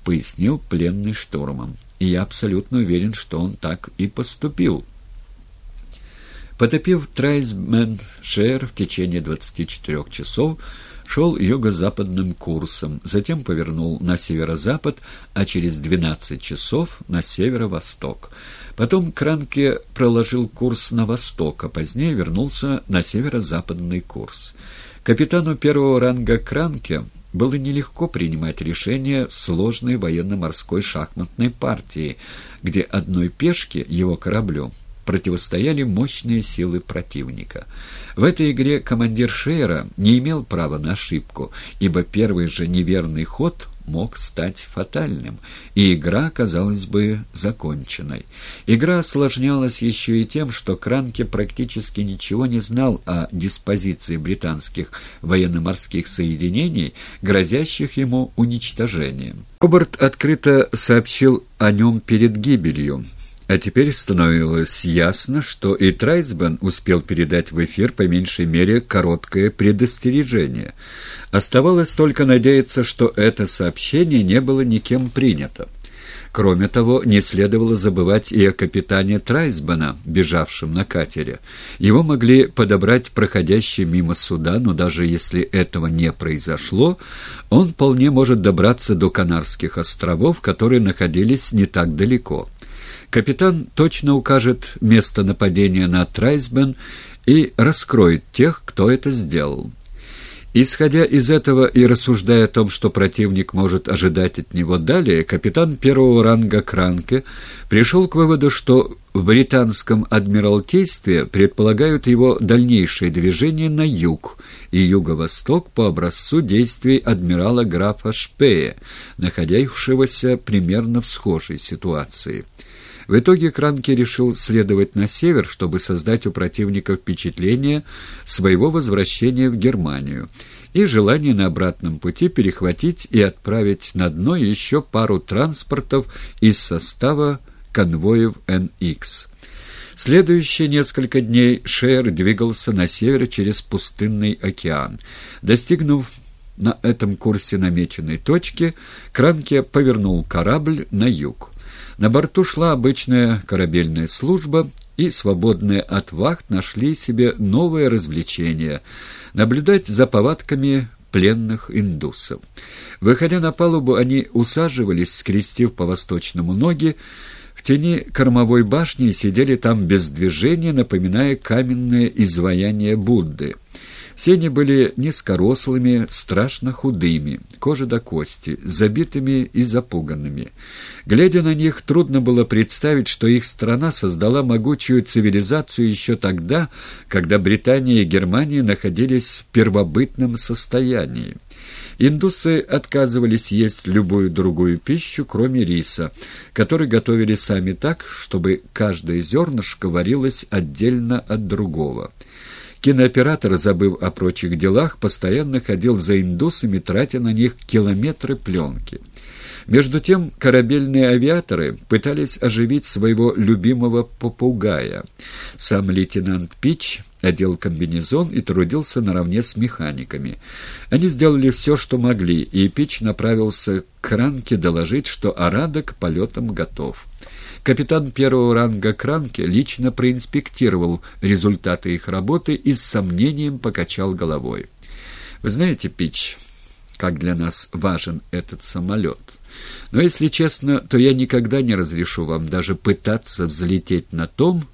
— пояснил пленный штурман. «И я абсолютно уверен, что он так и поступил». Потопив Трайсмен Шер в течение 24 часов, шел юго-западным курсом, затем повернул на северо-запад, а через 12 часов на северо-восток. Потом Кранке проложил курс на восток, а позднее вернулся на северо-западный курс. Капитану первого ранга Кранке было нелегко принимать решения в сложной военно-морской шахматной партии, где одной пешке, его кораблю, противостояли мощные силы противника. В этой игре командир Шейера не имел права на ошибку, ибо первый же неверный ход мог стать фатальным, и игра казалась бы законченной. Игра осложнялась еще и тем, что Кранке практически ничего не знал о диспозиции британских военно-морских соединений, грозящих ему уничтожением. Роберт открыто сообщил о нем перед гибелью. А теперь становилось ясно, что и Трайсбен успел передать в эфир по меньшей мере короткое предостережение. Оставалось только надеяться, что это сообщение не было никем принято. Кроме того, не следовало забывать и о капитане Трайсбена, бежавшем на катере. Его могли подобрать проходящие мимо суда, но даже если этого не произошло, он вполне может добраться до Канарских островов, которые находились не так далеко. Капитан точно укажет место нападения на Трайсбен и раскроет тех, кто это сделал. Исходя из этого и рассуждая о том, что противник может ожидать от него далее, капитан первого ранга Кранке пришел к выводу, что в британском адмиралтействе предполагают его дальнейшее движение на юг и юго-восток по образцу действий адмирала графа Шпея, находившегося примерно в схожей ситуации. В итоге Кранке решил следовать на север, чтобы создать у противника впечатление своего возвращения в Германию и желание на обратном пути перехватить и отправить на дно еще пару транспортов из состава конвоев НХ. Следующие несколько дней Шер двигался на север через пустынный океан. Достигнув на этом курсе намеченной точки, Кранке повернул корабль на юг. На борту шла обычная корабельная служба, и свободные от вахт нашли себе новое развлечение — наблюдать за повадками пленных индусов. Выходя на палубу, они усаживались, скрестив по-восточному ноги, в тени кормовой башни и сидели там без движения, напоминая каменное изваяние Будды — все они были низкорослыми, страшно худыми, кожа до кости, забитыми и запуганными. Глядя на них, трудно было представить, что их страна создала могучую цивилизацию еще тогда, когда Британия и Германия находились в первобытном состоянии. Индусы отказывались есть любую другую пищу, кроме риса, который готовили сами так, чтобы каждое зернышко варилось отдельно от другого. Кинооператор, забыв о прочих делах, постоянно ходил за индусами, тратя на них километры пленки. Между тем корабельные авиаторы пытались оживить своего любимого попугая. Сам лейтенант Пич одел комбинезон и трудился наравне с механиками. Они сделали все, что могли, и Пич направился к Кранке доложить, что Арада к полетам готов. Капитан первого ранга Кранке лично проинспектировал результаты их работы и с сомнением покачал головой. «Вы знаете, Пич, как для нас важен этот самолет?» Но, если честно, то я никогда не разрешу вам даже пытаться взлететь на том,